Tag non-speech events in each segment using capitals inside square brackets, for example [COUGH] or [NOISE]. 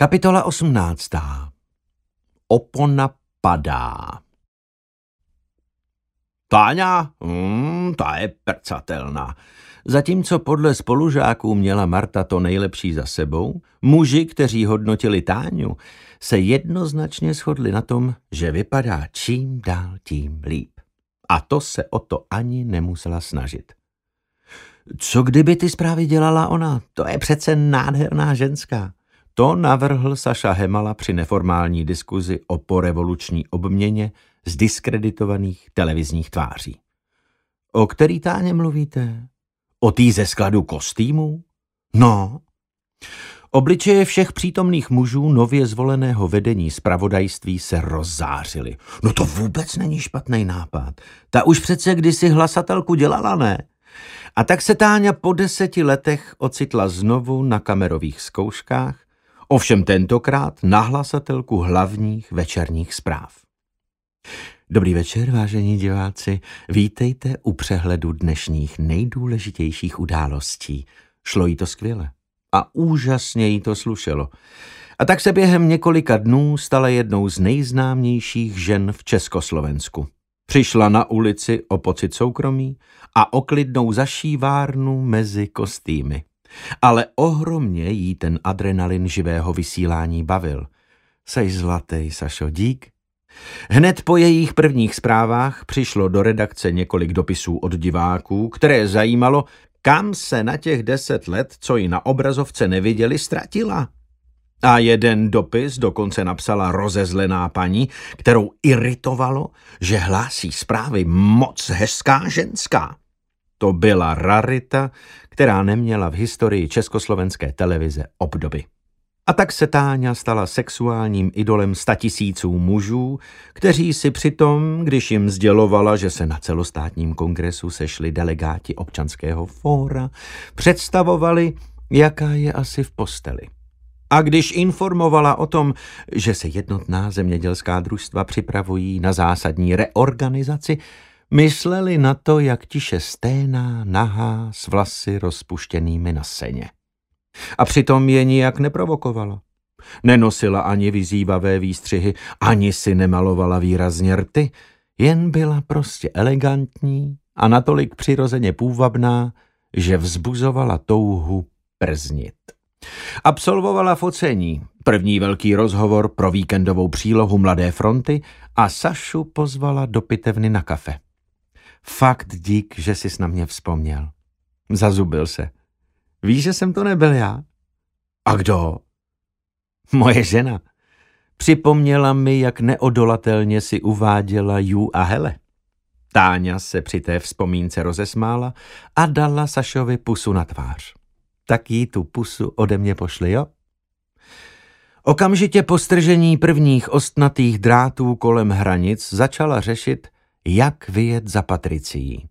Kapitola 18. Opona padá. Táňa, hmm, ta je prcatelná. Zatímco podle spolužáků měla Marta to nejlepší za sebou, muži, kteří hodnotili Táňu, se jednoznačně shodli na tom, že vypadá čím dál tím líp. A to se o to ani nemusela snažit. Co kdyby ty zprávy dělala ona? To je přece nádherná ženská. To navrhl Saša Hemala při neformální diskuzi o porevoluční obměně z diskreditovaných televizních tváří. O který táně mluvíte? O tý ze skladu kostýmů? No. Obličeje všech přítomných mužů nově zvoleného vedení zpravodajství se rozzářily. No to vůbec není špatný nápad. Ta už přece kdysi hlasatelku dělala, ne? A tak se Táňa po deseti letech ocitla znovu na kamerových zkouškách ovšem tentokrát nahlasatelku hlavních večerních zpráv. Dobrý večer, vážení diváci. Vítejte u přehledu dnešních nejdůležitějších událostí. Šlo jí to skvěle. A úžasně jí to slušelo. A tak se během několika dnů stala jednou z nejznámějších žen v Československu. Přišla na ulici o pocit soukromí a o klidnou zašívárnu mezi kostýmy. Ale ohromně jí ten adrenalin živého vysílání bavil. Sej zlatý, Sašo, dík. Hned po jejich prvních zprávách přišlo do redakce několik dopisů od diváků, které zajímalo, kam se na těch deset let, co ji na obrazovce neviděli, ztratila. A jeden dopis dokonce napsala rozezlená paní, kterou iritovalo, že hlásí zprávy moc hezká ženská. To byla rarita, která neměla v historii československé televize obdoby. A tak se Táňa stala sexuálním idolem statisíců mužů, kteří si přitom, když jim sdělovala, že se na celostátním kongresu sešli delegáti občanského fóra, představovali, jaká je asi v posteli. A když informovala o tom, že se jednotná zemědělská družstva připravují na zásadní reorganizaci, Mysleli na to, jak tiše sténá, nahá, s vlasy rozpuštěnými na seně. A přitom je nijak neprovokovala. Nenosila ani vyzývavé výstřihy, ani si nemalovala výrazně rty, jen byla prostě elegantní a natolik přirozeně půvabná, že vzbuzovala touhu prznit. Absolvovala focení, první velký rozhovor pro víkendovou přílohu Mladé fronty a Sašu pozvala do pitevny na kafe. Fakt dík, že jsi na mě vzpomněl. Zazubil se. Víš, že jsem to nebyl já? A kdo? Moje žena. Připomněla mi, jak neodolatelně si uváděla Jú a Hele. Táňa se při té vzpomínce rozesmála a dala Sašovi pusu na tvář. Tak jí tu pusu ode mě pošli, jo? Okamžitě po stržení prvních ostnatých drátů kolem hranic začala řešit, jak vyjet za Patricií.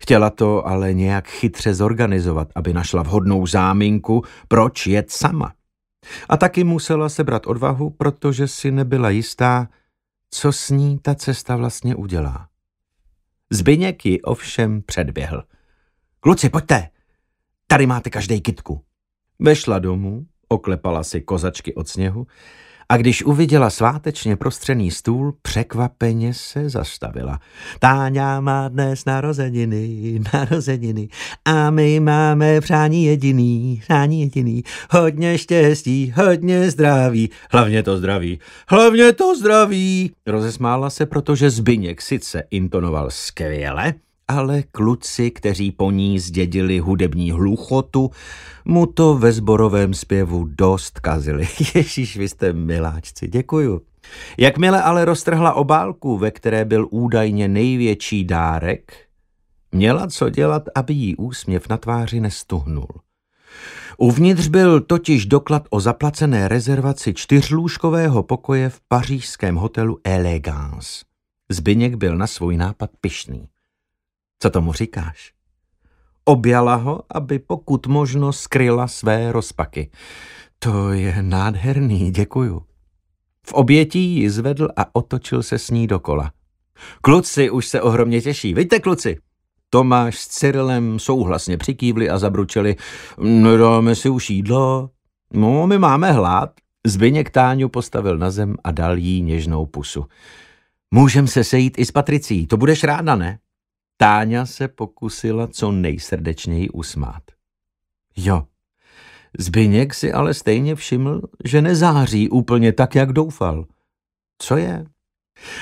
Chtěla to ale nějak chytře zorganizovat, aby našla vhodnou záminku, proč jet sama. A taky musela sebrat odvahu, protože si nebyla jistá, co s ní ta cesta vlastně udělá. Zbyněk ji ovšem předběhl. Kluci, pojďte, tady máte každej kitku. Vešla domů, oklepala si kozačky od sněhu a když uviděla svátečně prostřený stůl, překvapeně se zastavila. Táňa má dnes narozeniny, narozeniny a my máme přání jediný, přání jediný. Hodně štěstí, hodně zdraví, hlavně to zdraví, hlavně to zdraví. Rozesmála se, protože Zbyněk sice intonoval skvěle, ale kluci, kteří po ní zdědili hudební hluchotu, mu to ve zborovém zpěvu dost kazili. [LAUGHS] Ježíš, vy jste miláčci, děkuju. Jakmile ale roztrhla obálku, ve které byl údajně největší dárek, měla co dělat, aby jí úsměv na tváři nestuhnul. Uvnitř byl totiž doklad o zaplacené rezervaci čtyřlůžkového pokoje v pařížském hotelu Elegance. Zbyněk byl na svůj nápad pyšný. Co tomu říkáš? Objala ho, aby pokud možno skryla své rozpaky. To je nádherný, děkuju. V obětí ji zvedl a otočil se s ní dokola. Kluci už se ohromně těší. Vidíte, kluci? Tomáš s Cyrilem souhlasně přikývli a zabručeli. Nedáme si už jídlo? No, my máme hlad. Zbyněk Táňu postavil na zem a dal jí něžnou pusu. Můžem se sejít i s Patricí, to budeš ráda, ne? Táňa se pokusila co nejsrdečněji usmát. Jo. Zbyněk si ale stejně všiml, že nezáří úplně tak, jak doufal. Co je?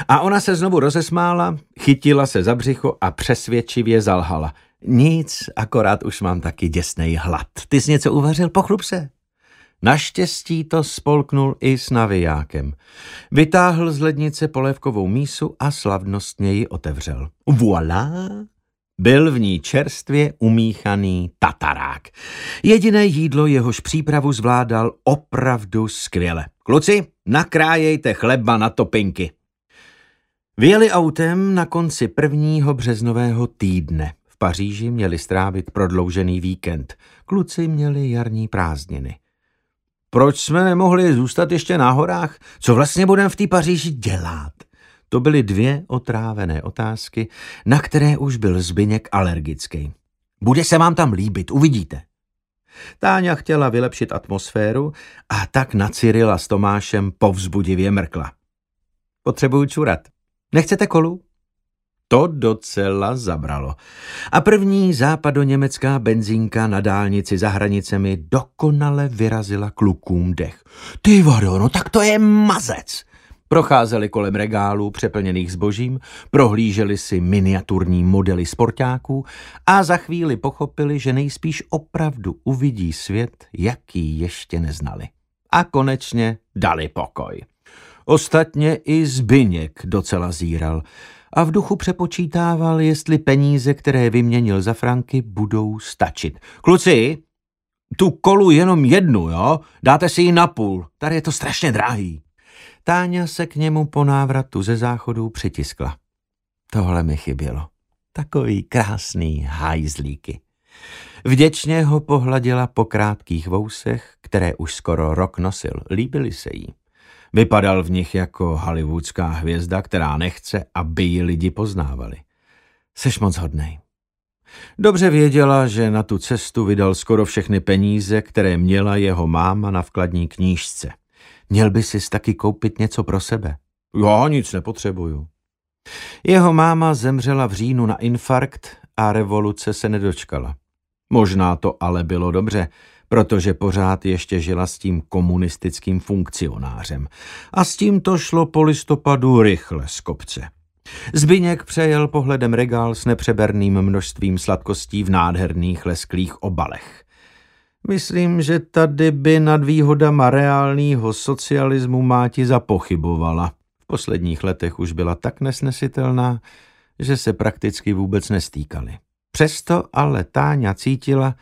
A ona se znovu rozesmála, chytila se za břicho a přesvědčivě zalhala. Nic, akorát už mám taky děsnej hlad. Ty jsi něco uvařil? Pochlup se. Naštěstí to spolknul i s navijákem. Vytáhl z lednice polévkovou mísu a slavnostně ji otevřel. Voilà! Byl v ní čerstvě umíchaný tatarák. Jediné jídlo, jehož přípravu zvládal opravdu skvěle. Kluci, nakrájejte chleba na topinky. Vyjeli autem na konci prvního březnového týdne. V Paříži měli strávit prodloužený víkend. Kluci měli jarní prázdniny. Proč jsme nemohli zůstat ještě na horách? Co vlastně budeme v té Paříži dělat? To byly dvě otrávené otázky, na které už byl Zbyněk alergický. Bude se vám tam líbit, uvidíte. Táňa chtěla vylepšit atmosféru a tak na Cyrila s Tomášem povzbudivě mrkla. Potřebuju čurat. Nechcete kolu? To docela zabralo. A první západoněmecká benzínka na dálnici za hranicemi dokonale vyrazila klukům dech. Ty vodo, no tak to je mazec! Procházeli kolem regálů přeplněných zbožím, prohlíželi si miniaturní modely sportáků a za chvíli pochopili, že nejspíš opravdu uvidí svět, jaký ještě neznali. A konečně dali pokoj. Ostatně i Zbyněk docela zíral a v duchu přepočítával, jestli peníze, které vyměnil za franky, budou stačit. Kluci, tu kolu jenom jednu, jo? Dáte si ji na půl, tady je to strašně drahý. Táňa se k němu po návratu ze záchodu přitiskla. Tohle mi chybělo. Takový krásný hajzlíky. Vděčně ho pohladila po krátkých vousech, které už skoro rok nosil. Líbily se jí. Vypadal v nich jako hollywoodská hvězda, která nechce, aby ji lidi poznávali. Seš moc hodnej. Dobře věděla, že na tu cestu vydal skoro všechny peníze, které měla jeho máma na vkladní knížce. Měl by si taky koupit něco pro sebe. Já nic nepotřebuju. Jeho máma zemřela v říjnu na infarkt a revoluce se nedočkala. Možná to ale bylo dobře, protože pořád ještě žila s tím komunistickým funkcionářem. A s tím to šlo po listopadu rychle z kopce. Zbyněk přejel pohledem regál s nepřeberným množstvím sladkostí v nádherných lesklých obalech. Myslím, že tady by nad výhodama reálného socialismu máti zapochybovala. V posledních letech už byla tak nesnesitelná, že se prakticky vůbec nestýkali. Přesto ale Táňa cítila,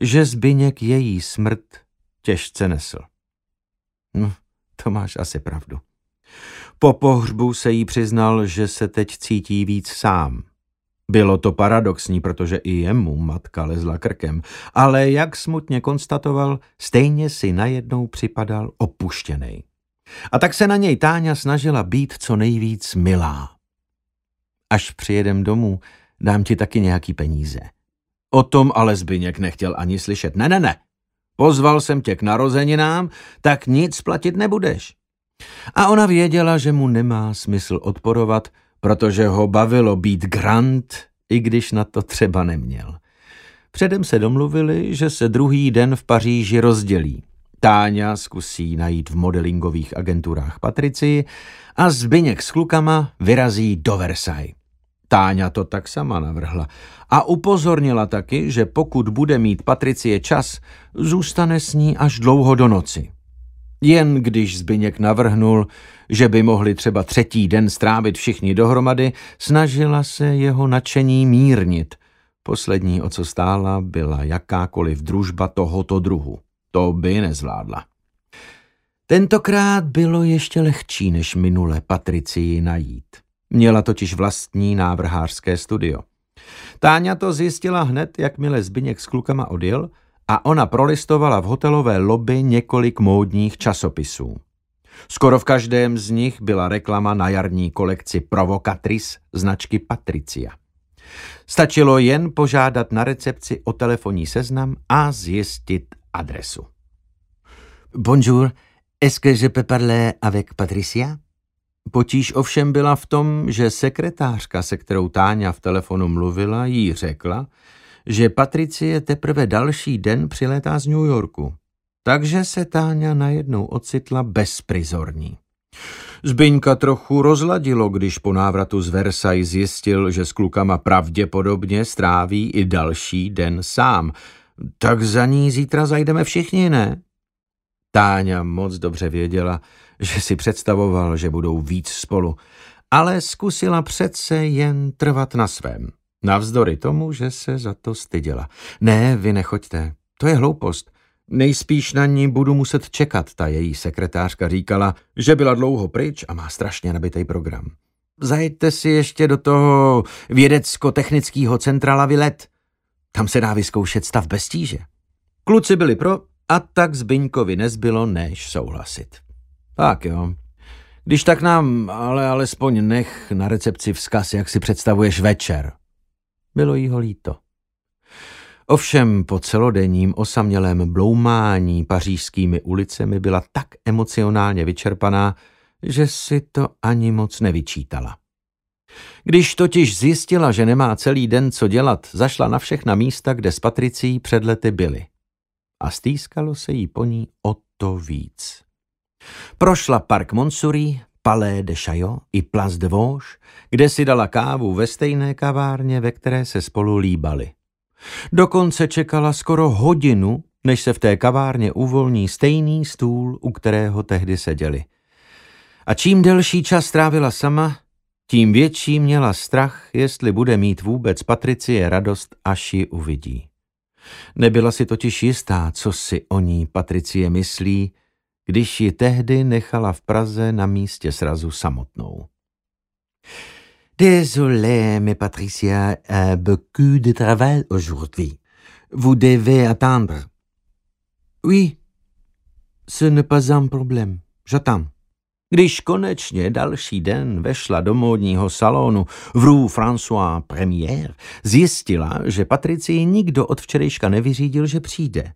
že Zbyněk její smrt těžce nesl. No, to máš asi pravdu. Po pohřbu se jí přiznal, že se teď cítí víc sám. Bylo to paradoxní, protože i jemu matka lezla krkem, ale jak smutně konstatoval, stejně si najednou připadal opuštěný. A tak se na něj Táňa snažila být co nejvíc milá. Až přijedem domů, dám ti taky nějaký peníze. O tom ale Zbyněk nechtěl ani slyšet. Ne, ne, ne. Pozval jsem tě k narozeninám, tak nic platit nebudeš. A ona věděla, že mu nemá smysl odporovat, protože ho bavilo být grant, i když na to třeba neměl. Předem se domluvili, že se druhý den v Paříži rozdělí. Táňa zkusí najít v modelingových agenturách Patrici a Zbyněk s klukama vyrazí do Versailles. Táňa to tak sama navrhla a upozornila taky, že pokud bude mít Patricie čas, zůstane s ní až dlouho do noci. Jen když Zbyněk navrhnul, že by mohli třeba třetí den strávit všichni dohromady, snažila se jeho nadšení mírnit. Poslední, o co stála, byla jakákoliv družba tohoto druhu. To by nezvládla. Tentokrát bylo ještě lehčí než minule Patricii najít. Měla totiž vlastní návrhářské studio. Táňa to zjistila hned, jakmile Zbyněk s klukama odjel a ona prolistovala v hotelové lobby několik módních časopisů. Skoro v každém z nich byla reklama na jarní kolekci Provocatris značky Patricia. Stačilo jen požádat na recepci o telefonní seznam a zjistit adresu. Bonjour, est-ce que je peux parler avec Patricia? Potíž ovšem byla v tom, že sekretářka, se kterou Táňa v telefonu mluvila, jí řekla, že Patricie teprve další den přilétá z New Yorku. Takže se Táňa najednou ocitla bezprizorní. Zbyňka trochu rozladilo, když po návratu z Versailles zjistil, že s klukama pravděpodobně stráví i další den sám. Tak za ní zítra zajdeme všichni, ne? Táňa moc dobře věděla, že si představoval, že budou víc spolu, ale zkusila přece jen trvat na svém. Navzdory tomu, že se za to styděla. Ne, vy nechoďte, to je hloupost. Nejspíš na ní budu muset čekat, ta její sekretářka říkala, že byla dlouho pryč a má strašně nabitý program. Zajeďte si ještě do toho vědecko-technického centra Lavilet. Tam se dá vyzkoušet stav bez tíže. Kluci byli pro a tak Zbyňkovi nezbylo, než souhlasit. Tak jo. Když tak nám ale alespoň nech na recepci vzkaz, jak si představuješ večer. Bylo jí ho líto. Ovšem po celodenním osamělém bloumání pařížskými ulicemi byla tak emocionálně vyčerpaná, že si to ani moc nevyčítala. Když totiž zjistila, že nemá celý den co dělat, zašla na všechna místa, kde s Patricí před lety byly. A stýskalo se jí po ní o to víc. Prošla park Monsury, Palais de Chaillot i Place de Vosges, kde si dala kávu ve stejné kavárně, ve které se spolu líbali. Dokonce čekala skoro hodinu, než se v té kavárně uvolní stejný stůl, u kterého tehdy seděli. A čím delší čas strávila sama, tím větší měla strach, jestli bude mít vůbec Patricie radost, až ji uvidí. Nebyla si totiž jistá, co si o ní Patricie myslí, když ji tehdy nechala v Praze na místě srazu samotnou. Désolé, mais Patricia beaucoup de travail aujourd'hui. Vous devez attendre. Oui, ce n'est pas un problème. J'attends. Když konečně další den vešla do módního salonu v Rue François Première, zjistila, že Patricii nikdo od včerejška nevyřídil, že přijde.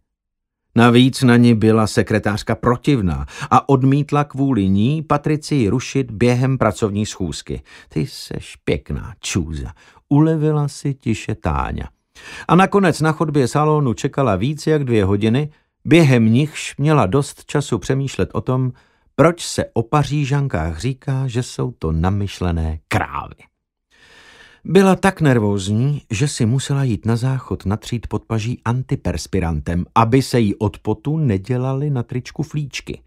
Navíc na ní byla sekretářka protivná a odmítla kvůli ní Patricii rušit během pracovní schůzky. Ty seš pěkná čůza. Ulevila si tiše Táňa. A nakonec na chodbě salonu čekala víc jak dvě hodiny, během nichž měla dost času přemýšlet o tom, proč se o Pařížankách říká, že jsou to namyšlené krávy. Byla tak nervózní, že si musela jít na záchod natřít pod paží antiperspirantem, aby se jí od potu nedělaly na tričku flíčky.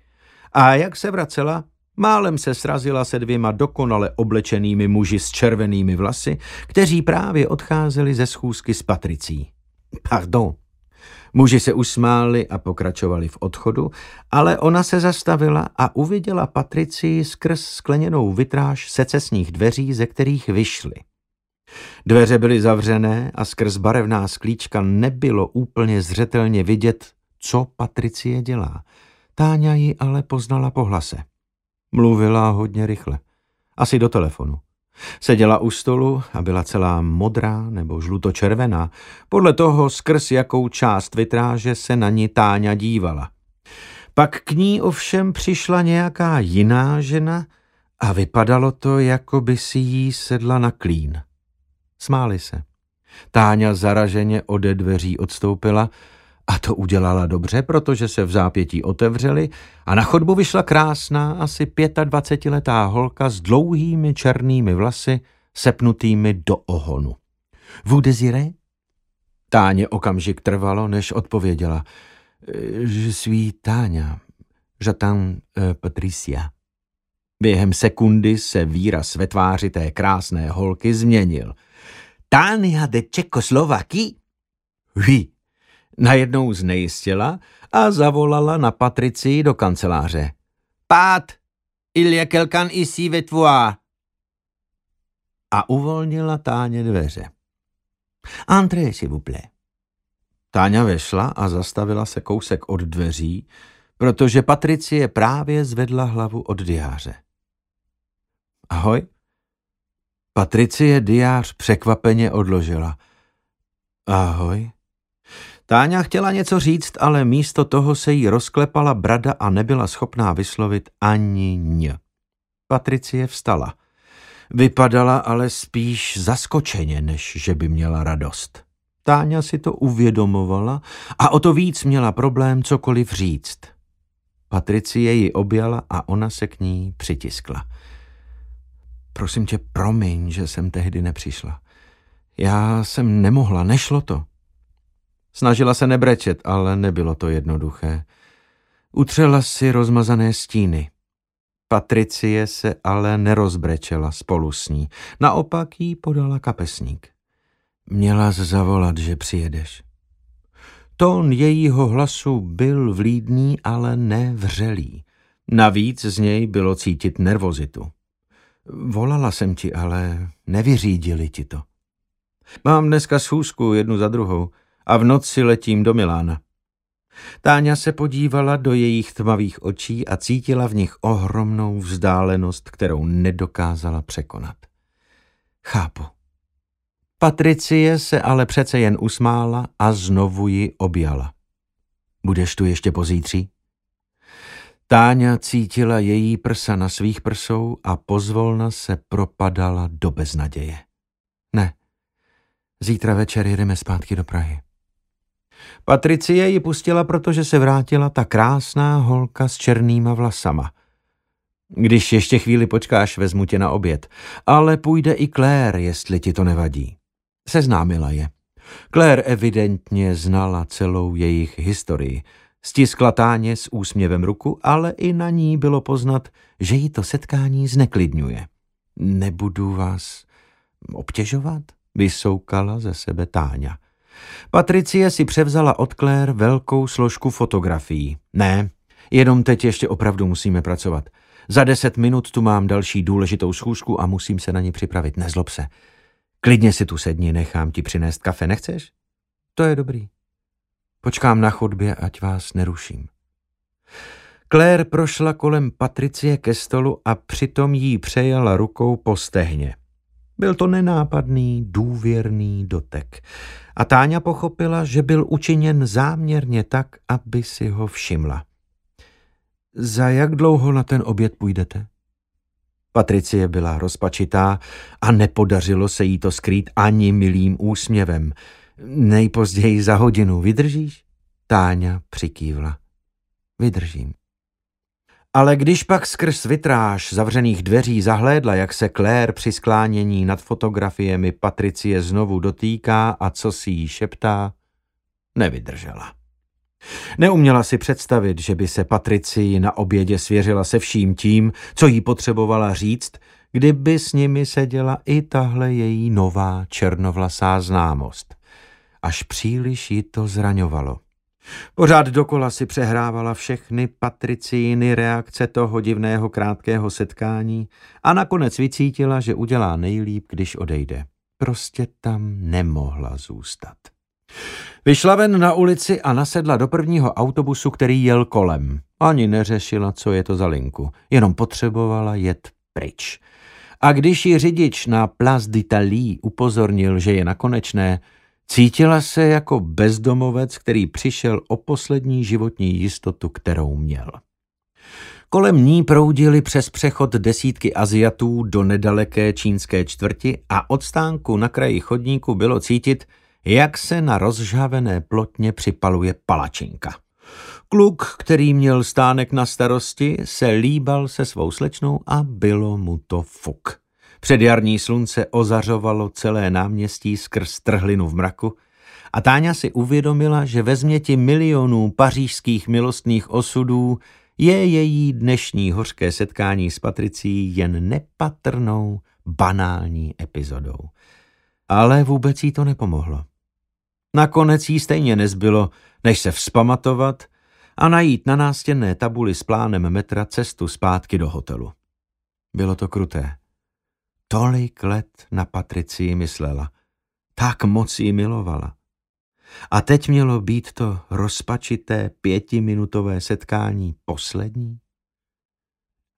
A jak se vracela, málem se srazila se dvěma dokonale oblečenými muži s červenými vlasy, kteří právě odcházeli ze schůzky s Patricí. Pardon. Muži se usmáli a pokračovali v odchodu, ale ona se zastavila a uviděla Patricii skrz skleněnou vitráž secesních dveří, ze kterých vyšly. Dveře byly zavřené a skrz barevná sklíčka nebylo úplně zřetelně vidět, co Patricie dělá. Táňa ji ale poznala po hlase. Mluvila hodně rychle. Asi do telefonu. Seděla u stolu a byla celá modrá nebo žlutočervená, podle toho skrz jakou část vitráže se na ní Táňa dívala. Pak k ní ovšem přišla nějaká jiná žena a vypadalo to, jako by si jí sedla na klín. Smáli se. Táňa zaraženě ode dveří odstoupila a to udělala dobře, protože se v zápětí otevřeli a na chodbu vyšla krásná, asi 25-letá holka s dlouhými černými vlasy, sepnutými do ohonu. Vous désirez? Táně okamžik trvalo, než odpověděla. Je suis Táňa. J'attends uh, Patricia. Během sekundy se výraz ve tváři té krásné holky změnil – Tánia de Čekoslovaky? Oui. Najednou znejistila a zavolala na Patrici do kanceláře. Pát, il je quelqu'un ici ve toi. A uvolnila Táně dveře. André, s'il vous plaît. Táňa vešla a zastavila se kousek od dveří, protože Patricie právě zvedla hlavu od diáře. Ahoj, Patricie diář překvapeně odložila. Ahoj. Táňa chtěla něco říct, ale místo toho se jí rozklepala brada a nebyla schopná vyslovit ani ň. Patricie vstala. Vypadala ale spíš zaskočeně, než že by měla radost. Táňa si to uvědomovala a o to víc měla problém cokoliv říct. Patricie ji objala a ona se k ní přitiskla. Prosím tě, promiň, že jsem tehdy nepřišla. Já jsem nemohla, nešlo to. Snažila se nebrečet, ale nebylo to jednoduché. Utřela si rozmazané stíny. Patricie se ale nerozbrečela spolu s ní. Naopak jí podala kapesník. Měla zavolat, že přijedeš. Tón jejího hlasu byl vlídný, ale nevřelý. Navíc z něj bylo cítit nervozitu. Volala jsem ti, ale nevyřídili ti to. Mám dneska schůzku jednu za druhou a v noci letím do Milána. Táňa se podívala do jejich tmavých očí a cítila v nich ohromnou vzdálenost, kterou nedokázala překonat. Chápu. Patricie se ale přece jen usmála a znovu ji objala. Budeš tu ještě pozítří? Táňa cítila její prsa na svých prsou a pozvolna se propadala do beznaděje. Ne, zítra večer jedeme zpátky do Prahy. Patricie ji pustila, protože se vrátila ta krásná holka s černýma vlasama. Když ještě chvíli počkáš, vezmu tě na oběd. Ale půjde i Claire, jestli ti to nevadí. Seznámila je. Claire evidentně znala celou jejich historii. Stiskla táně s úsměvem ruku, ale i na ní bylo poznat, že jí to setkání zneklidňuje. Nebudu vás obtěžovat, vysoukala ze sebe Táňa. Patricie si převzala od Claire velkou složku fotografií. Ne, jenom teď ještě opravdu musíme pracovat. Za deset minut tu mám další důležitou schůzku a musím se na ní připravit, nezlob se. Klidně si tu sedni, nechám ti přinést kafe, nechceš? To je dobrý. Počkám na chodbě, ať vás neruším. Claire prošla kolem Patricie ke stolu a přitom jí přejala rukou po stehně. Byl to nenápadný, důvěrný dotek. A Táňa pochopila, že byl učiněn záměrně tak, aby si ho všimla. Za jak dlouho na ten oběd půjdete? Patricie byla rozpačitá a nepodařilo se jí to skrýt ani milým úsměvem. Nejpozději za hodinu vydržíš? Táňa přikývla. Vydržím. Ale když pak skrz vitráž zavřených dveří zahlédla, jak se Claire při sklánění nad fotografiemi Patricie znovu dotýká a co si jí šeptá, nevydržela. Neuměla si představit, že by se Patricii na obědě svěřila se vším tím, co jí potřebovala říct, kdyby s nimi seděla i tahle její nová černovlasá známost. Až příliš ji to zraňovalo. Pořád dokola si přehrávala všechny Patricíny reakce toho divného krátkého setkání a nakonec vycítila, že udělá nejlíp, když odejde. Prostě tam nemohla zůstat. Vyšla ven na ulici a nasedla do prvního autobusu, který jel kolem. Ani neřešila, co je to za linku, jenom potřebovala jet pryč. A když ji řidič na Place d'Italie upozornil, že je nakonečné, cítila se jako bezdomovec, který přišel o poslední životní jistotu, kterou měl. Kolem ní proudili přes přechod desítky Aziatů do nedaleké čínské čtvrti a od stánku na kraji chodníku bylo cítit, jak se na rozžhavené plotně připaluje palačinka. Kluk, který měl stánek na starosti, se líbal se svou slečnou a bylo mu to fuk. Předjarní slunce ozařovalo celé náměstí skrz trhlinu v mraku a Táňa si uvědomila, že ve změti milionů pařížských milostných osudů je její dnešní hořké setkání s Patricí jen nepatrnou, banální epizodou. Ale vůbec jí to nepomohlo. Nakonec jí stejně nezbylo, než se vzpamatovat a najít na nástěnné tabuli s plánem metra cestu zpátky do hotelu. Bylo to kruté. Tolik let na Patricii myslela. Tak moc ji milovala. A teď mělo být to rozpačité pětiminutové setkání poslední?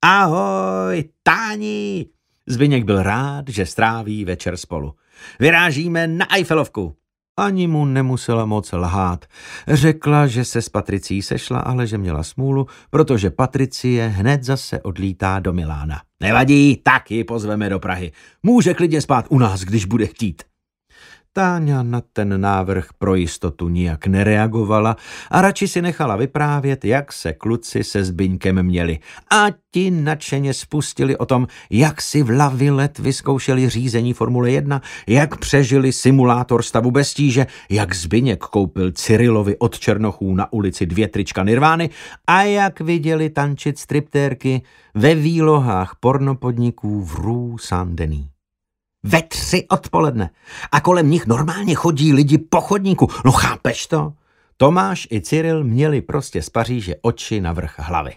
Ahoj, Táni! Zbyněk byl rád, že stráví večer spolu. Vyrážíme na Eiffelovku. Ani mu nemusela moc lhát. Řekla, že se s Patricí sešla, ale že měla smůlu, protože Patricie hned zase odlítá do Milána. Nevadí, tak ji pozveme do Prahy. Může klidně spát u nás, když bude chtít. Táňa na ten návrh pro jistotu nijak nereagovala a radši si nechala vyprávět, jak se kluci se Zbyňkem měli. A ti nadšeně spustili o tom, jak si v Lavilet vyzkoušeli řízení Formule 1, jak přežili simulátor stavu bez tíže, jak Zbyněk koupil Cyrilovi od Černochů na ulici dvě trička Nirvány a jak viděli tančit striptérky ve výlohách pornopodniků v Rue Saint-Denis ve tři odpoledne a kolem nich normálně chodí lidi po chodníku. No chápeš to? Tomáš i Cyril měli prostě z Paříže oči na vrch hlavy.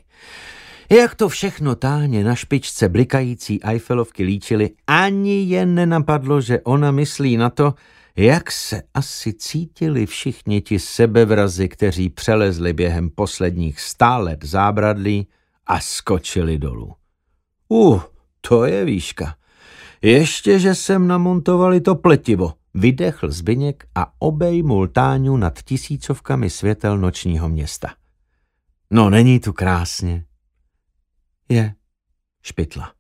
Jak to všechno táně na špičce blikající Eiffelovky líčili, ani jen nenapadlo, že ona myslí na to, jak se asi cítili všichni ti sebevrazy, kteří přelezli během posledních stá let zábradlí a skočili dolů. Uh, to je výška. Ještě, že jsem namontovali to pletivo, vydechl Zbyněk a obejmul Táňu nad tisícovkami světel nočního města. No, není tu krásně. Je špitla.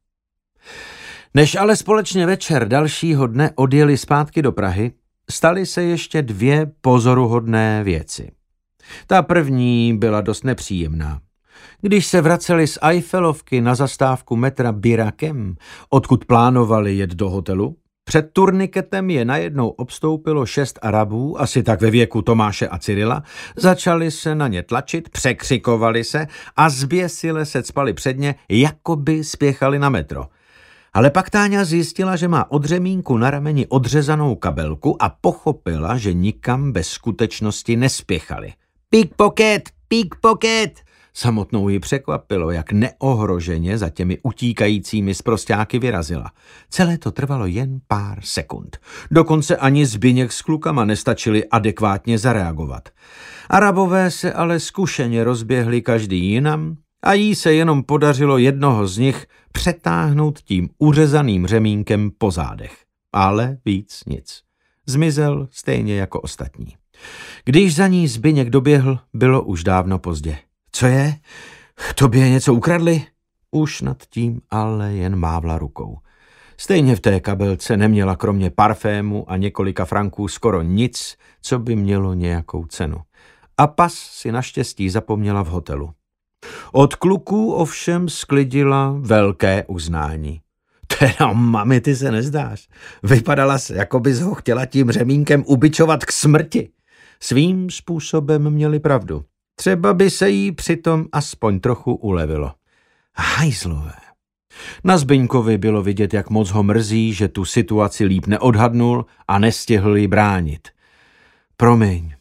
Než ale společně večer dalšího dne odjeli zpátky do Prahy, staly se ještě dvě pozoruhodné věci. Ta první byla dost nepříjemná. Když se vraceli z Eiffelovky na zastávku metra Birakem, odkud plánovali jet do hotelu, před turniketem je najednou obstoupilo šest Arabů, asi tak ve věku Tomáše a Cyrila, začali se na ně tlačit, překřikovali se a zběsile se cpali předně, jako by spěchali na metro. Ale pak Táňa zjistila, že má od řemínku na rameni odřezanou kabelku a pochopila, že nikam bez skutečnosti nespěchali. Pickpocket! Pickpocket! Samotnou ji překvapilo, jak neohroženě za těmi utíkajícími zprostáky vyrazila. Celé to trvalo jen pár sekund. Dokonce ani Zbyněk s klukama nestačili adekvátně zareagovat. Arabové se ale zkušeně rozběhli každý jinam a jí se jenom podařilo jednoho z nich přetáhnout tím uřezaným řemínkem po zádech. Ale víc nic. Zmizel stejně jako ostatní. Když za ní Zbyněk doběhl, bylo už dávno pozdě. Co je? Tobě něco ukradli? Už nad tím ale jen mávla rukou. Stejně v té kabelce neměla kromě parfému a několika franků skoro nic, co by mělo nějakou cenu. A pas si naštěstí zapomněla v hotelu. Od kluků ovšem sklidila velké uznání. Teda, mami, ty se nezdáš. Vypadala se, jako bys ho chtěla tím řemínkem ubičovat k smrti. Svým způsobem měli pravdu. Třeba by se jí přitom aspoň trochu ulevilo. Hajzlové. Na Zbyňkovi bylo vidět, jak moc ho mrzí, že tu situaci líp neodhadnul a nestihl ji bránit. Promiň.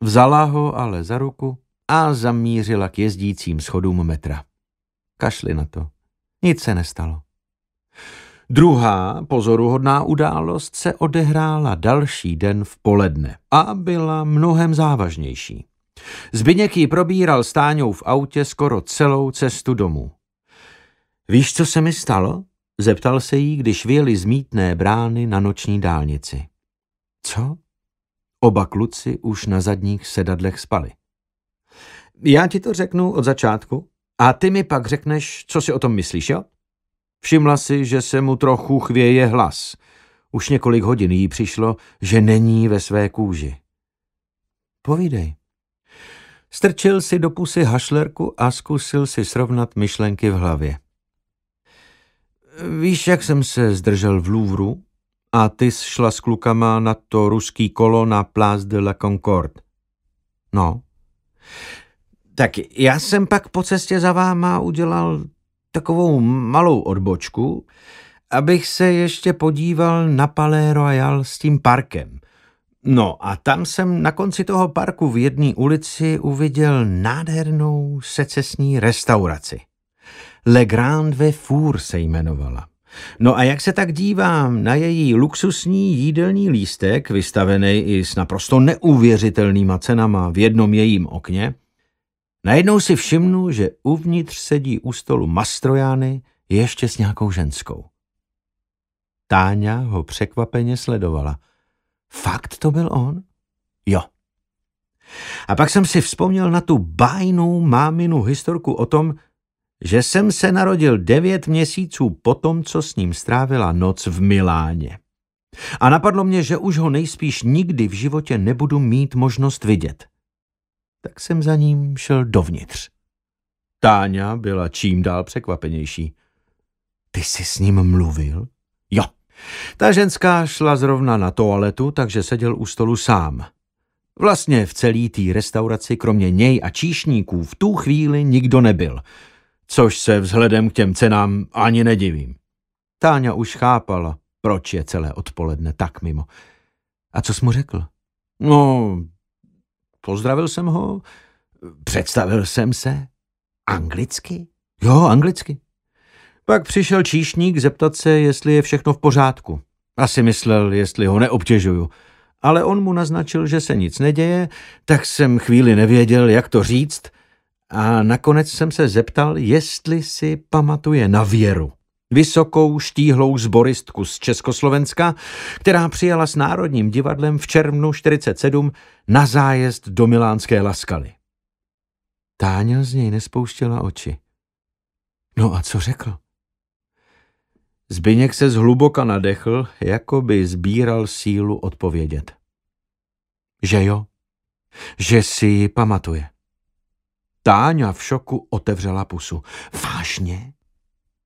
Vzala ho ale za ruku a zamířila k jezdícím schodům metra. Kašli na to. Nic se nestalo. Druhá pozoruhodná událost se odehrála další den v poledne a byla mnohem závažnější. Zbyněk ji probíral stáňou v autě skoro celou cestu domů. Víš, co se mi stalo? Zeptal se jí, když vyjeli z mítné brány na noční dálnici. Co? Oba kluci už na zadních sedadlech spali. Já ti to řeknu od začátku a ty mi pak řekneš, co si o tom myslíš, jo? Všimla si, že se mu trochu chvěje hlas. Už několik hodin jí přišlo, že není ve své kůži. Povídej. Strčil si do pusy hašlerku a zkusil si srovnat myšlenky v hlavě. Víš, jak jsem se zdržel v Louvru a ty šla s klukama na to ruský kolo na Place de la Concorde? No. Tak já jsem pak po cestě za váma udělal takovou malou odbočku, abych se ještě podíval na Palais Royal s tím parkem. No a tam jsem na konci toho parku v jedné ulici uviděl nádhernou secesní restauraci. Le Grand Vefour se jmenovala. No a jak se tak dívám na její luxusní jídelní lístek, vystavený i s naprosto neuvěřitelnýma cenama v jednom jejím okně, najednou si všimnu, že uvnitř sedí u stolu Mastrojány ještě s nějakou ženskou. Táňa ho překvapeně sledovala – Fakt to byl on? Jo. A pak jsem si vzpomněl na tu bájnou máminu historku o tom, že jsem se narodil devět měsíců po tom, co s ním strávila noc v Miláně. A napadlo mě, že už ho nejspíš nikdy v životě nebudu mít možnost vidět. Tak jsem za ním šel dovnitř. Táňa byla čím dál překvapenější. Ty jsi s ním mluvil? Ta ženská šla zrovna na toaletu, takže seděl u stolu sám. Vlastně v celé té restauraci, kromě něj a číšníků, v tu chvíli nikdo nebyl, což se vzhledem k těm cenám ani nedivím. Táňa už chápala, proč je celé odpoledne tak mimo. A co jsi mu řekl? No, pozdravil jsem ho, představil jsem se. Anglicky? Jo, anglicky. Pak přišel číšník zeptat se, jestli je všechno v pořádku. Asi myslel, jestli ho neobtěžuju. Ale on mu naznačil, že se nic neděje, tak jsem chvíli nevěděl, jak to říct a nakonec jsem se zeptal, jestli si pamatuje na Věru. Vysokou, štíhlou zboristku z Československa, která přijala s Národním divadlem v červnu 47 na zájezd do Milánské Laskaly. Táňa z něj nespouštěla oči. No a co řekl? Zbyněk se zhluboka nadechl, jako by sbíral sílu odpovědět. Že jo, že si ji pamatuje. Táňa v šoku otevřela pusu. Vážně?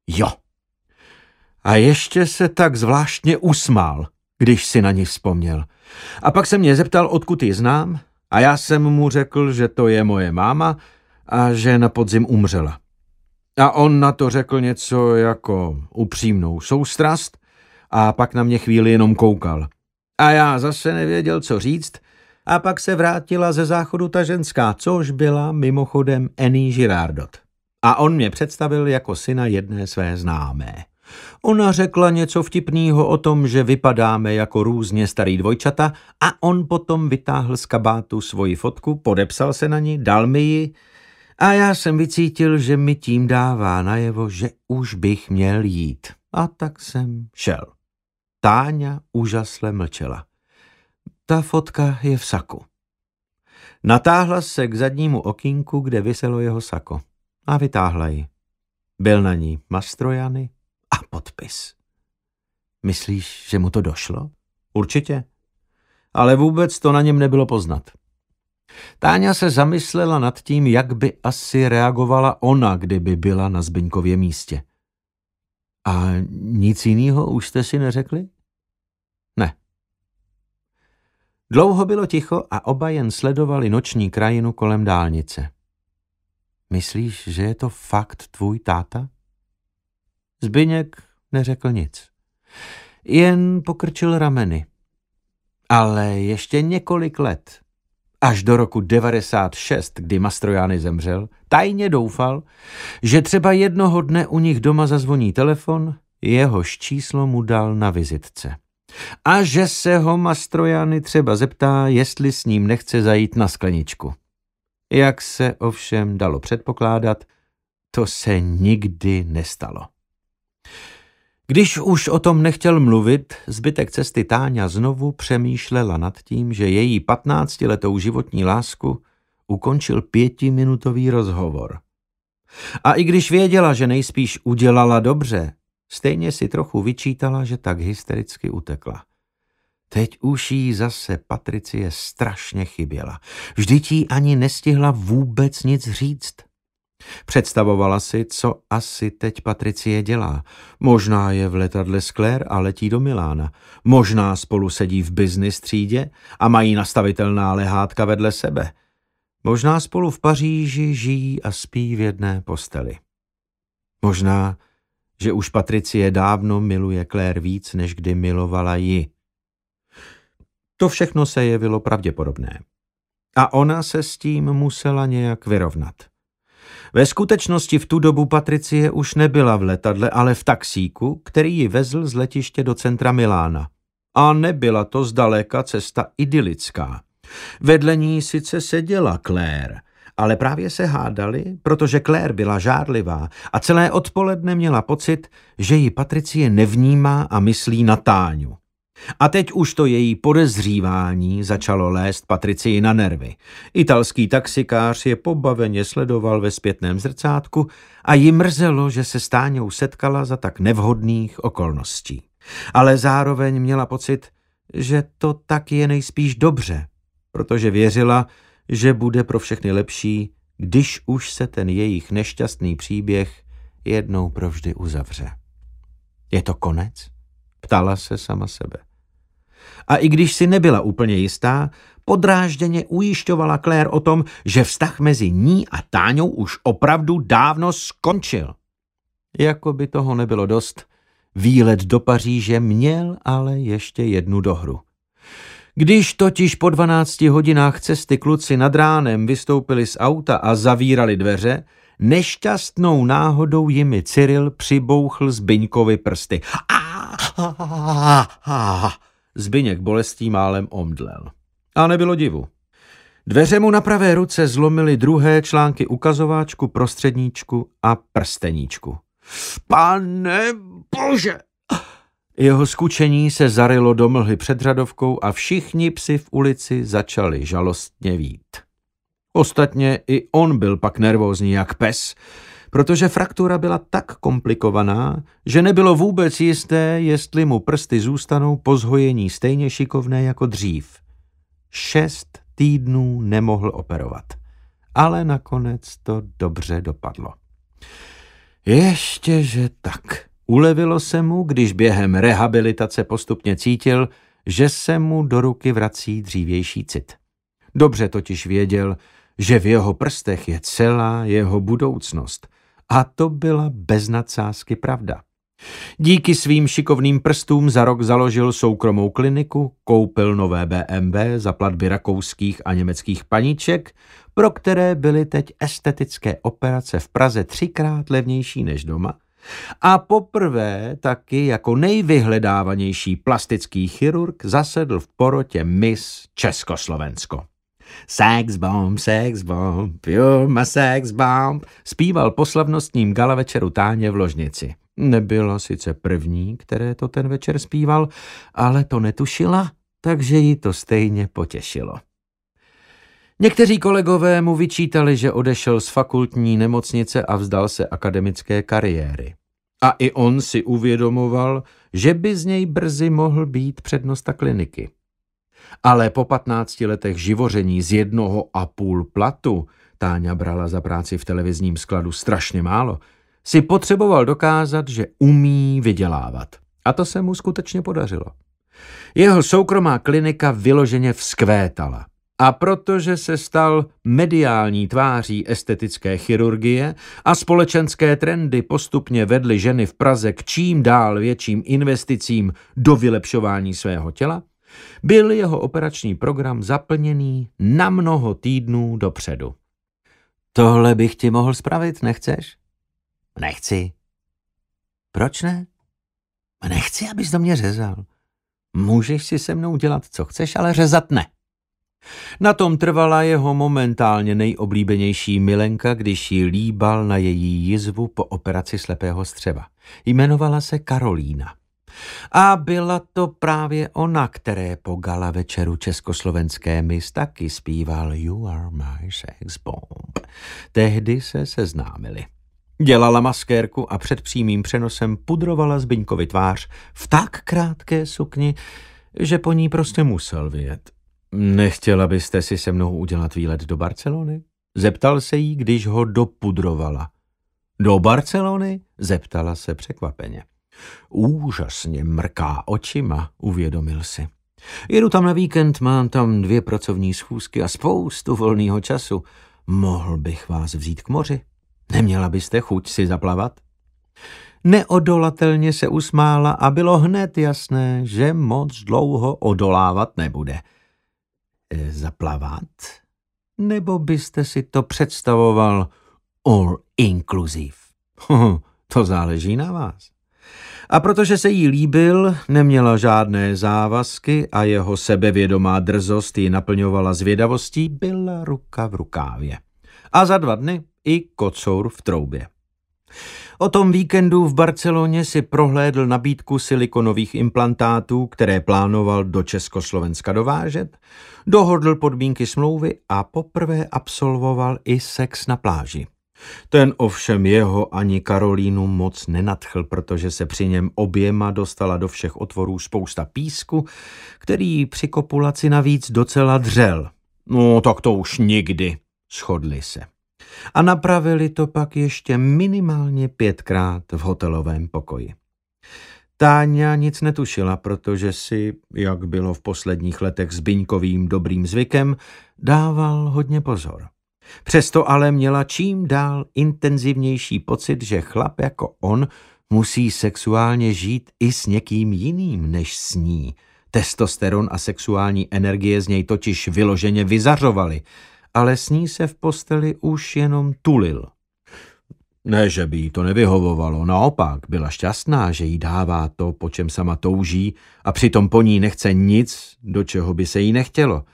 Jo. A ještě se tak zvláštně usmál, když si na ní vzpomněl. A pak se mě zeptal, odkud ji znám, a já jsem mu řekl, že to je moje máma a že na podzim umřela. A on na to řekl něco jako upřímnou soustrast a pak na mě chvíli jenom koukal. A já zase nevěděl, co říct, a pak se vrátila ze záchodu ta ženská, což byla mimochodem Annie Girardot. A on mě představil jako syna jedné své známé. Ona řekla něco vtipného o tom, že vypadáme jako různě starý dvojčata a on potom vytáhl z kabátu svoji fotku, podepsal se na ní, dal mi ji a já jsem vycítil, že mi tím dává najevo, že už bych měl jít. A tak jsem šel. Táňa úžasle mlčela. Ta fotka je v saku. Natáhla se k zadnímu okýnku, kde vyselo jeho sako. A vytáhla ji. Byl na ní Mastrojany a podpis. Myslíš, že mu to došlo? Určitě. Ale vůbec to na něm nebylo poznat. Táňa se zamyslela nad tím, jak by asi reagovala ona, kdyby byla na Zbyňkově místě. A nic jiného už jste si neřekli? Ne. Dlouho bylo ticho a oba jen sledovali noční krajinu kolem dálnice. Myslíš, že je to fakt tvůj táta? Zbyněk neřekl nic. Jen pokrčil rameny. Ale ještě několik let, až do roku 96, kdy Mastrojány zemřel, tajně doufal, že třeba jednoho dne u nich doma zazvoní telefon, jehož číslo mu dal na vizitce. A že se ho Mastrojány třeba zeptá, jestli s ním nechce zajít na skleničku. Jak se ovšem dalo předpokládat, to se nikdy nestalo. Když už o tom nechtěl mluvit, zbytek cesty Táňa znovu přemýšlela nad tím, že její patnáctiletou životní lásku ukončil pětiminutový rozhovor. A i když věděla, že nejspíš udělala dobře, stejně si trochu vyčítala, že tak hystericky utekla. Teď už jí zase Patricie strašně chyběla. Vždyť jí ani nestihla vůbec nic říct. Představovala si, co asi teď Patricie dělá. Možná je v letadle Sklér a letí do Milána. Možná spolu sedí v business třídě a mají nastavitelná lehátka vedle sebe. Možná spolu v Paříži žijí a spí v jedné posteli. Možná, že už Patricie dávno miluje Claire víc, než kdy milovala ji. To všechno se jevilo pravděpodobné. A ona se s tím musela nějak vyrovnat. Ve skutečnosti v tu dobu Patricie už nebyla v letadle, ale v taxíku, který ji vezl z letiště do centra Milána. A nebyla to zdaleka cesta idylická. Vedle ní sice seděla Claire, ale právě se hádali, protože Claire byla žárlivá a celé odpoledne měla pocit, že ji Patricie nevnímá a myslí na Táňu. A teď už to její podezřívání začalo lést Patricii na nervy. Italský taxikář je pobaveně sledoval ve zpětném zrcátku a jí mrzelo, že se s Táňou setkala za tak nevhodných okolností. Ale zároveň měla pocit, že to tak je nejspíš dobře, protože věřila, že bude pro všechny lepší, když už se ten jejich nešťastný příběh jednou provždy uzavře. Je to konec? Ptala se sama sebe. A i když si nebyla úplně jistá, podrážděně ujišťovala Claire o tom, že vztah mezi ní a Táňou už opravdu dávno skončil. Jako by toho nebylo dost, výlet do Paříže měl ale ještě jednu dohru. Když totiž po 12 hodinách cesty kluci nad ránem vystoupili z auta a zavírali dveře, nešťastnou náhodou jimi Cyril přibouchl Zbyňkovi prsty. Zbyněk bolestí málem omdlel. A nebylo divu. Dveře mu na pravé ruce zlomily druhé články ukazováčku, prostředníčku a prsteníčku. Pane bože! Jeho skučení se zarilo do mlhy před řadovkou a všichni psi v ulici začali žalostně vít. Ostatně i on byl pak nervózní jak pes, protože fraktura byla tak komplikovaná, že nebylo vůbec jisté, jestli mu prsty zůstanou po zhojení stejně šikovné jako dřív. Šest týdnů nemohl operovat, ale nakonec to dobře dopadlo. Ještě, že tak. Ulevilo se mu, když během rehabilitace postupně cítil, že se mu do ruky vrací dřívější cit. Dobře totiž věděl, že v jeho prstech je celá jeho budoucnost. A to byla bez nadsázky pravda. Díky svým šikovným prstům za rok založil soukromou kliniku, koupil nové BMW za platby rakouských a německých paníček, pro které byly teď estetické operace v Praze třikrát levnější než doma – a poprvé taky jako nejvyhledávanější plastický chirurg zasedl v porotě Miss Československo. Sex bomb, sex bomb, you're my sex bomb, zpíval po slavnostním gala večeru Táně v ložnici. Nebyla sice první, které to ten večer zpíval, ale to netušila, takže ji to stejně potěšilo. Někteří kolegové mu vyčítali, že odešel z fakultní nemocnice a vzdal se akademické kariéry. A i on si uvědomoval, že by z něj brzy mohl být přednosta kliniky. Ale po 15 letech živoření z jednoho a půl platu, Táňa brala za práci v televizním skladu strašně málo, si potřeboval dokázat, že umí vydělávat. A to se mu skutečně podařilo. Jeho soukromá klinika vyloženě vzkvétala. A protože se stal mediální tváří estetické chirurgie a společenské trendy postupně vedly ženy v Praze k čím dál větším investicím do vylepšování svého těla, byl jeho operační program zaplněný na mnoho týdnů dopředu. Tohle bych ti mohl spravit, nechceš? Nechci. Proč ne? Nechci, abys do mě řezal. Můžeš si se mnou dělat, co chceš, ale řezat ne. Na tom trvala jeho momentálně nejoblíbenější milenka, když ji líbal na její jizvu po operaci slepého střeva. Jmenovala se Karolína. A byla to právě ona, které po gala večeru československé mis taky zpíval You are my sex bomb. Tehdy se seznámili. Dělala maskérku a před přímým přenosem pudrovala Zbyňkovi tvář v tak krátké sukni, že po ní prostě musel vyjet. Nechtěla byste si se mnou udělat výlet do Barcelony? Zeptal se jí, když ho dopudrovala. Do Barcelony? Zeptala se překvapeně. Úžasně mrká očima, uvědomil si. Jedu tam na víkend, mám tam dvě pracovní schůzky a spoustu volného času. Mohl bych vás vzít k moři? Neměla byste chuť si zaplavat? Neodolatelně se usmála a bylo hned jasné, že moc dlouho odolávat nebude – Eh, zaplavat? Nebo byste si to představoval all inclusive? [LAUGHS] to záleží na vás. A protože se jí líbil, neměla žádné závazky a jeho sebevědomá drzost ji naplňovala zvědavostí, byla ruka v rukávě. A za dva dny i kocour v troubě. O tom víkendu v Barceloně si prohlédl nabídku silikonových implantátů, které plánoval do Československa dovážet, dohodl podmínky smlouvy a poprvé absolvoval i sex na pláži. Ten ovšem jeho ani Karolínu moc nenadchl, protože se při něm oběma dostala do všech otvorů spousta písku, který při kopulaci navíc docela dřel. No, tak to už nikdy, shodli se. A napravili to pak ještě minimálně pětkrát v hotelovém pokoji. Táňa nic netušila, protože si, jak bylo v posledních letech s Byňkovým dobrým zvykem, dával hodně pozor. Přesto ale měla čím dál intenzivnější pocit, že chlap jako on musí sexuálně žít i s někým jiným než s ní. Testosteron a sexuální energie z něj totiž vyloženě vyzařovaly, ale s ní se v posteli už jenom tulil. Ne, že by jí to nevyhovovalo, naopak byla šťastná, že jí dává to, po čem sama touží a přitom po ní nechce nic, do čeho by se jí nechtělo.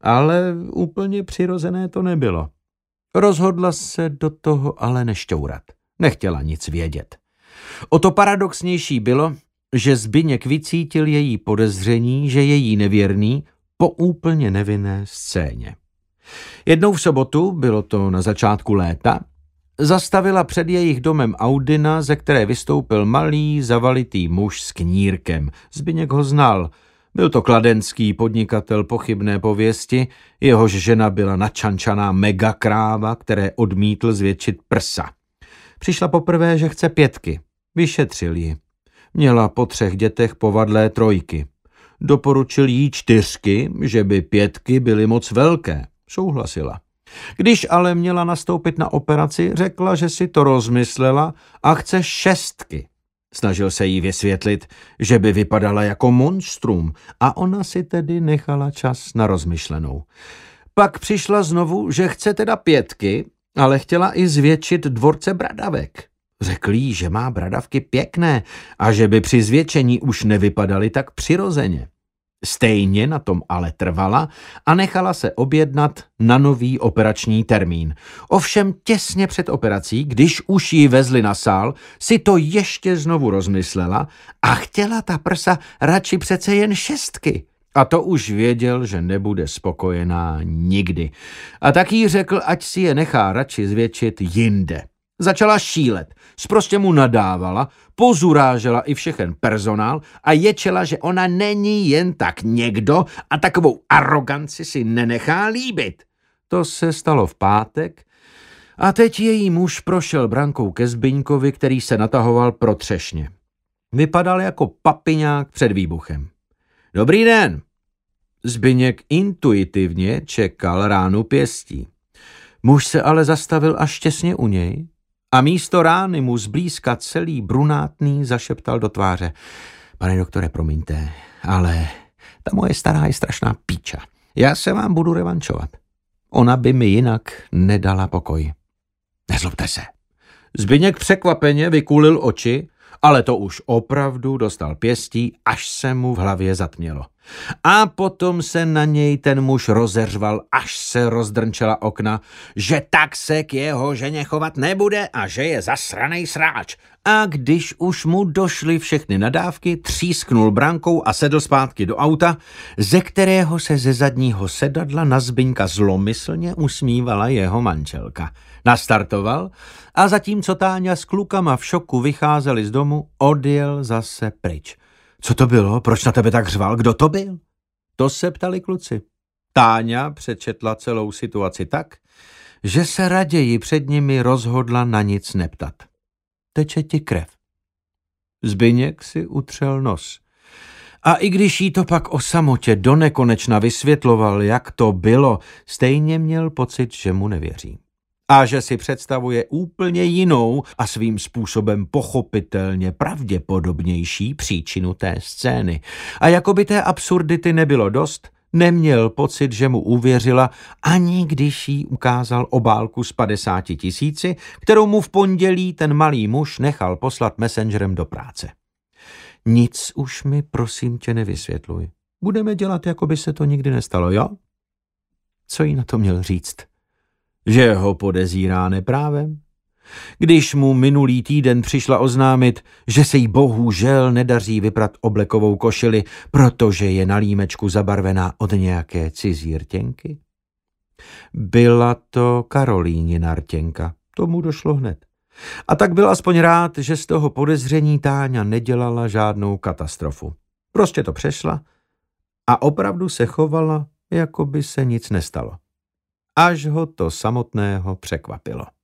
Ale úplně přirozené to nebylo. Rozhodla se do toho ale nešťourat. Nechtěla nic vědět. O to paradoxnější bylo, že Zbyněk vycítil její podezření, že je jí nevěrný po úplně nevinné scéně. Jednou v sobotu, bylo to na začátku léta, zastavila před jejich domem Audina, ze které vystoupil malý, zavalitý muž s knírkem. Zbyněk ho znal – byl to kladenský podnikatel pochybné pověsti, jehož žena byla načančaná megakráva, které odmítl zvětšit prsa. Přišla poprvé, že chce pětky. Vyšetřil ji. Měla po třech dětech povadlé trojky. Doporučil jí čtyřky, že by pětky byly moc velké. Souhlasila. Když ale měla nastoupit na operaci, řekla, že si to rozmyslela a chce šestky. Snažil se jí vysvětlit, že by vypadala jako monstrum a ona si tedy nechala čas na rozmyšlenou. Pak přišla znovu, že chce teda pětky, ale chtěla i zvětšit dvorce bradavek. Řekl jí, že má bradavky pěkné a že by při zvětšení už nevypadaly tak přirozeně. Stejně na tom ale trvala a nechala se objednat na nový operační termín. Ovšem těsně před operací, když už ji vezli na sál, si to ještě znovu rozmyslela a chtěla ta prsa radši přece jen šestky. A to už věděl, že nebude spokojená nikdy. A tak jí řekl, ať si je nechá radši zvětšit jinde. Začala šílet, zprostě mu nadávala, pozurážela i všechen personál a ječela, že ona není jen tak někdo a takovou aroganci si nenechá líbit. To se stalo v pátek a teď její muž prošel brankou ke Zbyňkovi, který se natahoval pro třešně. Vypadal jako papiňák před výbuchem. Dobrý den! Zbyněk intuitivně čekal ránu pěstí. Muž se ale zastavil až těsně u něj a místo rány mu zblízka celý brunátný zašeptal do tváře. Pane doktore, promiňte, ale ta moje stará je strašná píča. Já se vám budu revančovat. Ona by mi jinak nedala pokoj. Nezlobte se. Zbyněk překvapeně vykulil oči, ale to už opravdu dostal pěstí, až se mu v hlavě zatmělo. A potom se na něj ten muž rozeřval, až se rozdrnčela okna, že tak se k jeho ženě chovat nebude a že je zasranej sráč. A když už mu došly všechny nadávky, třísknul brankou a sedl zpátky do auta, ze kterého se ze zadního sedadla na zbyňka zlomyslně usmívala jeho manželka. Nastartoval a zatímco Táňa s klukama v šoku vycházeli z domu, odjel zase pryč. Co to bylo? Proč na tebe tak řval? Kdo to byl? To se ptali kluci. Táňa přečetla celou situaci tak, že se raději před nimi rozhodla na nic neptat. Teče ti krev. Zbyněk si utřel nos. A i když jí to pak o samotě do nekonečna vysvětloval, jak to bylo, stejně měl pocit, že mu nevěří a že si představuje úplně jinou a svým způsobem pochopitelně pravděpodobnější příčinu té scény. A jako by té absurdity nebylo dost, neměl pocit, že mu uvěřila, ani když jí ukázal obálku z 50 tisíci, kterou mu v pondělí ten malý muž nechal poslat messengerem do práce. Nic už mi prosím tě nevysvětluj. Budeme dělat, jako by se to nikdy nestalo, jo? Co jí na to měl říct? Že ho podezírá neprávem? Když mu minulý týden přišla oznámit, že se jí bohužel nedaří vyprat oblekovou košili, protože je na límečku zabarvená od nějaké cizí rtěnky? Byla to Karolínina rtěnka, tomu došlo hned. A tak byl aspoň rád, že z toho podezření Táňa nedělala žádnou katastrofu. Prostě to přešla a opravdu se chovala, jako by se nic nestalo. Až ho to samotného překvapilo.